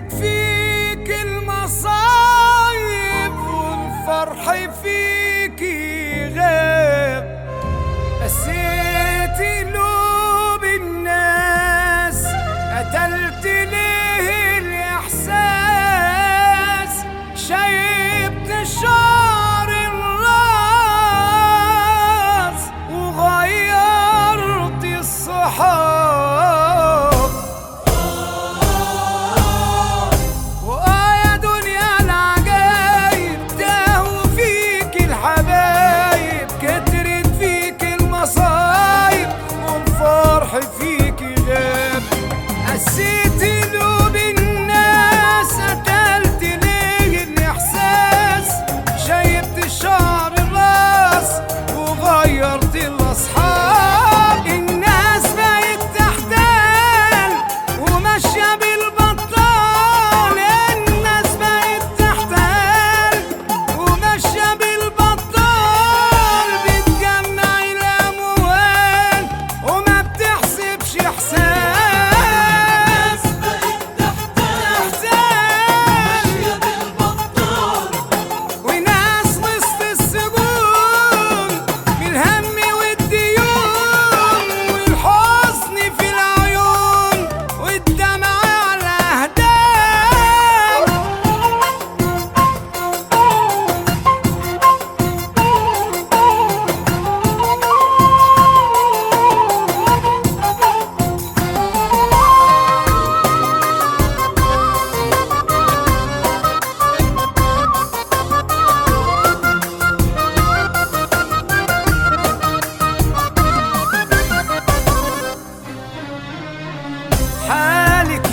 كانت فيك المصايب والفرح فيك غير. أسير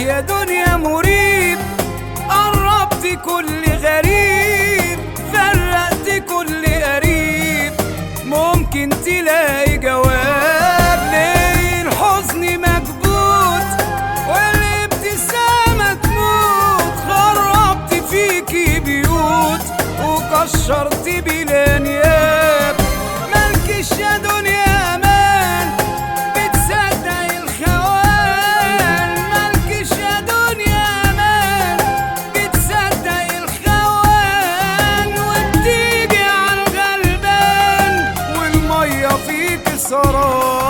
يا دنيا مريب قربت كل غريب فرقت كل قريب. ممكن تلاقي جواب ليه الحزن مكبوت والابتسامة تموت. خربت فيكي بيوت وكشرت بلانيات سراب